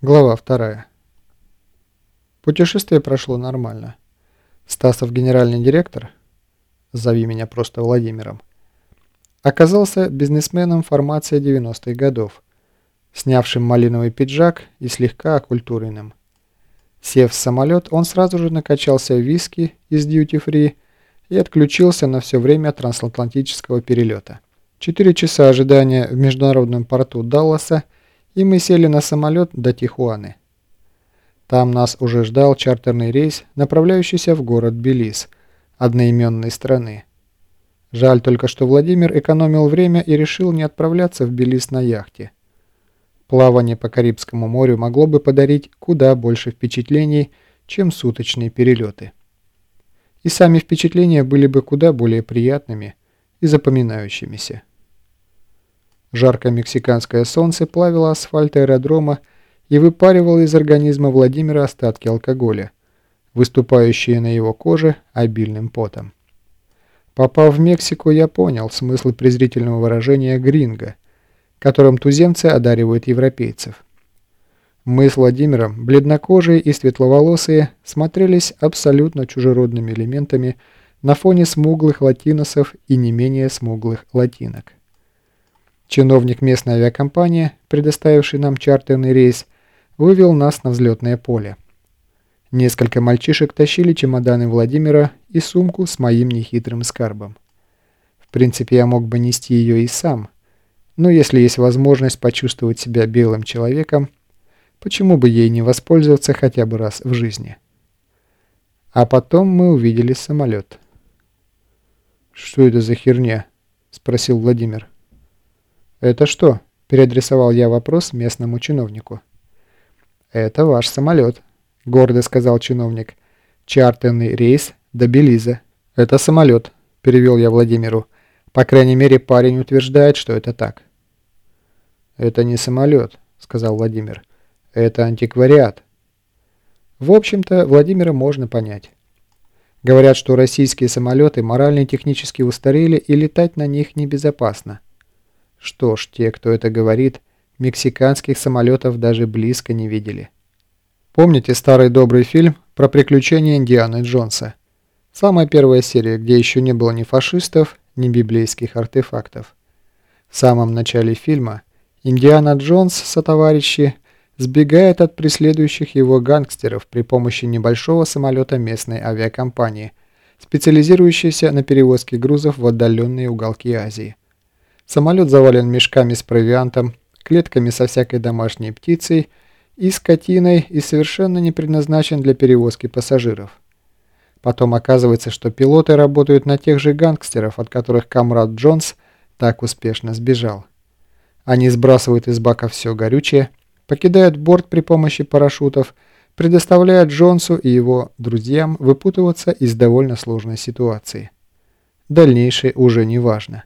Глава вторая. Путешествие прошло нормально. Стасов генеральный директор, зови меня просто Владимиром, оказался бизнесменом формации 90-х годов, снявшим малиновый пиджак и слегка окультуренным. Сев в самолет, он сразу же накачался виски из дьюти-фри и отключился на все время трансатлантического перелета. Четыре часа ожидания в международном порту Далласа – и мы сели на самолет до Тихуаны. Там нас уже ждал чартерный рейс, направляющийся в город Белиз, одноименной страны. Жаль только, что Владимир экономил время и решил не отправляться в Белиз на яхте. Плавание по Карибскому морю могло бы подарить куда больше впечатлений, чем суточные перелеты. И сами впечатления были бы куда более приятными и запоминающимися. Жаркое мексиканское солнце плавило асфальт аэродрома и выпаривало из организма Владимира остатки алкоголя, выступающие на его коже обильным потом. Попав в Мексику, я понял смысл презрительного выражения «гринго», которым туземцы одаривают европейцев. Мы с Владимиром, бледнокожие и светловолосые, смотрелись абсолютно чужеродными элементами на фоне смуглых латиносов и не менее смуглых латинок. Чиновник местной авиакомпании, предоставивший нам чартерный рейс, вывел нас на взлетное поле. Несколько мальчишек тащили чемоданы Владимира и сумку с моим нехитрым скарбом. В принципе, я мог бы нести ее и сам, но если есть возможность почувствовать себя белым человеком, почему бы ей не воспользоваться хотя бы раз в жизни? А потом мы увидели самолет. «Что это за херня?» – спросил Владимир. «Это что?» – переадресовал я вопрос местному чиновнику. «Это ваш самолет», – гордо сказал чиновник. «Чартерный рейс до Белиза». «Это самолет», – перевел я Владимиру. «По крайней мере, парень утверждает, что это так». «Это не самолет», – сказал Владимир. «Это антиквариат». В общем-то, Владимира можно понять. Говорят, что российские самолеты морально и технически устарели и летать на них небезопасно. Что ж, те, кто это говорит, мексиканских самолетов даже близко не видели. Помните старый добрый фильм про приключения Индианы Джонса? Самая первая серия, где еще не было ни фашистов, ни библейских артефактов. В самом начале фильма Индиана Джонс со товарищи сбегает от преследующих его гангстеров при помощи небольшого самолета местной авиакомпании, специализирующейся на перевозке грузов в отдаленные уголки Азии. Самолет завален мешками с провиантом, клетками со всякой домашней птицей и скотиной и совершенно не предназначен для перевозки пассажиров. Потом оказывается, что пилоты работают на тех же гангстеров, от которых Камрад Джонс так успешно сбежал. Они сбрасывают из бака все горючее, покидают борт при помощи парашютов, предоставляя Джонсу и его друзьям выпутываться из довольно сложной ситуации. Дальнейшее уже не важно.